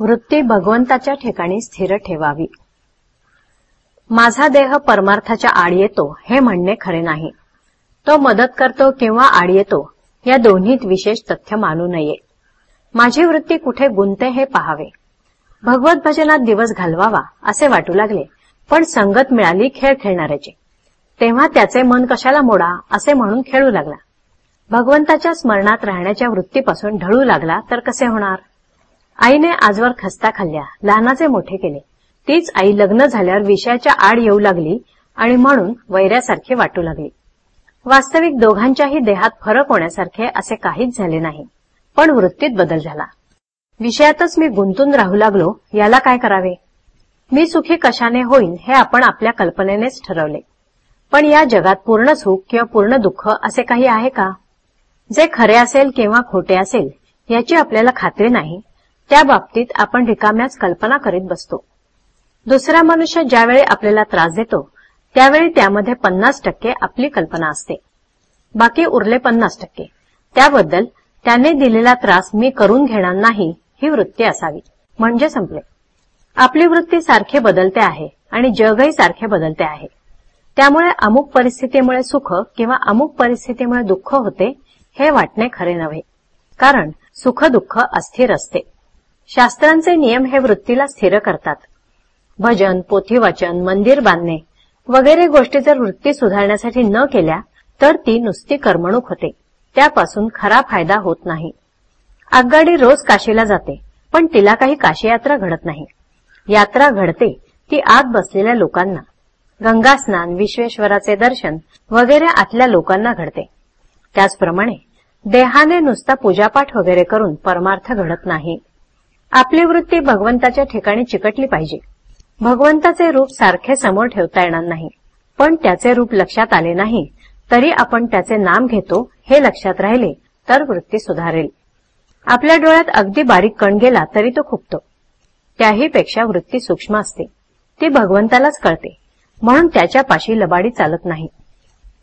वृत्ती भगवंताच्या ठिकाणी स्थिर ठेवावी. माझा देह परमार्थाच्या आड येतो हे म्हणणे खरे नाही. तो मदत करतो किंवा आड येतो या दोन्हीत विशेष तथ्य मानू नये. माझी वृत्ती कुठे गुंते हे पहावे. भगवत भजनात दिवस घालवावा असे वाटू लागले पण संगत मिळाली खेळ खेळणाऱ्याची. तेव्हा त्याचे मन कशाला मोडा असे म्हणून खेळू लागला. भगवंताच्या स्मरणात राहण्याच्या वृत्तीपासून ढळू लागला तर कसे होणार? आईने आजवर खस्ता खाल्ल्या. लहानाचे मोठे केले. तीच आई लग्न झाल्यावर विषयाच्या आड येऊ लागली आणि म्हणून वैऱ्यासारखी वाटू लागली. वास्तविक दोघांच्याही देहात फरक होण्यासारखे असे काहीच झाले नाही. पण वृत्तीत बदल झाला. विषयातच मी गुंतून राहू लागलो याला काय करावे? मी सुखी कशाने होईन हे आपण आपल्या कल्पनेनेच ठरवले. पण या जगात पूर्ण सुख किंवा पूर्ण दुःख असे काही आहे का? जे खरे असेल किंवा खोटे असेल याची आपल्याला खात्री नाही. त्या बाबतीत आपण रिकाम्याच कल्पना करीत बसतो. दुसरा मनुष्य ज्यावेळी आपल्याला त्रास देतो त्यावेळी त्यामध्ये पन्नास टक्के आपली कल्पना असते. बाकी उरले पन्नास टक्के. त्याबद्दल त्याने दिलेला त्रास मी करून घेणार नाही ही वृत्ती असावी. म्हणजे संपले. आपली वृत्ती सारखे बदलते आहे आणि जगही सारखे बदलते आहे. त्यामुळे अमुक परिस्थितीमुळे सुख किंवा अमुक परिस्थितीमुळे दुःख होते हे वाटणे खरे नव्हे. कारण सुख दुःख अस्थिर असते. शास्त्रांचे नियम हे वृत्तीला स्थिर करतात. भजन पोथी वाचन मंदिर बांधणे वगैरे गोष्टी जर वृत्ती सुधारण्यासाठी न केल्या तर ती नुसती करमणूक होते. त्यापासून खरा फायदा होत नाही. आगगाडी रोज काशीला जाते पण तिला काही काशी यात्रा घडत नाही. यात्रा घडते ती आत बसलेल्या लोकांना. गंगा स्नान विश्वेश्वराचे दर्शन वगैरे आतल्या लोकांना घडते. त्याचप्रमाणे देहाने नुसता पूजापाठ वगैरे करून परमार्थ घडत नाही. आपली वृत्ती भगवंताच्या ठिकाणी चिकटली पाहिजे. भगवंताचे रूप सारखे समोर ठेवता येणार नाही. पण त्याचे रूप लक्षात आले नाही तरी आपण त्याचे नाम घेतो हे लक्षात राहिले तर वृत्ती सुधारेल. आपल्या डोळ्यात अगदी बारीक कण गेला तरी तो खुपतो. त्याही पेक्षा वृत्ती सूक्ष्म असते. ती भगवंतालाच कळते. म्हणून त्याच्या पाशी लबाडी चालत नाही.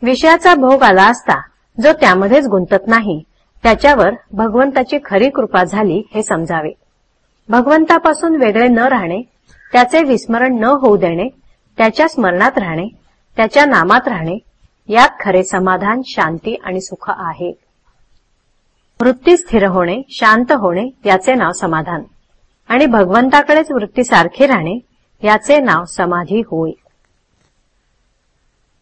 विषयाचा भोग आला असता जो त्यामध्येच गुंतत नाही त्याच्यावर भगवंताची खरी कृपा झाली हे समजावे. भगवंतापासून वेगळे न राहणे त्याचे विस्मरण न होऊ देणे त्याच्या स्मरणात राहणे त्याच्या नामात राहणे यात खरे समाधान शांती आणि सुख आहे. वृत्ती स्थिर होणे शांत होणे याचे नाव समाधान. आणि भगवंताकडेच वृत्ती सारखी राहणे याचे नाव समाधी होय.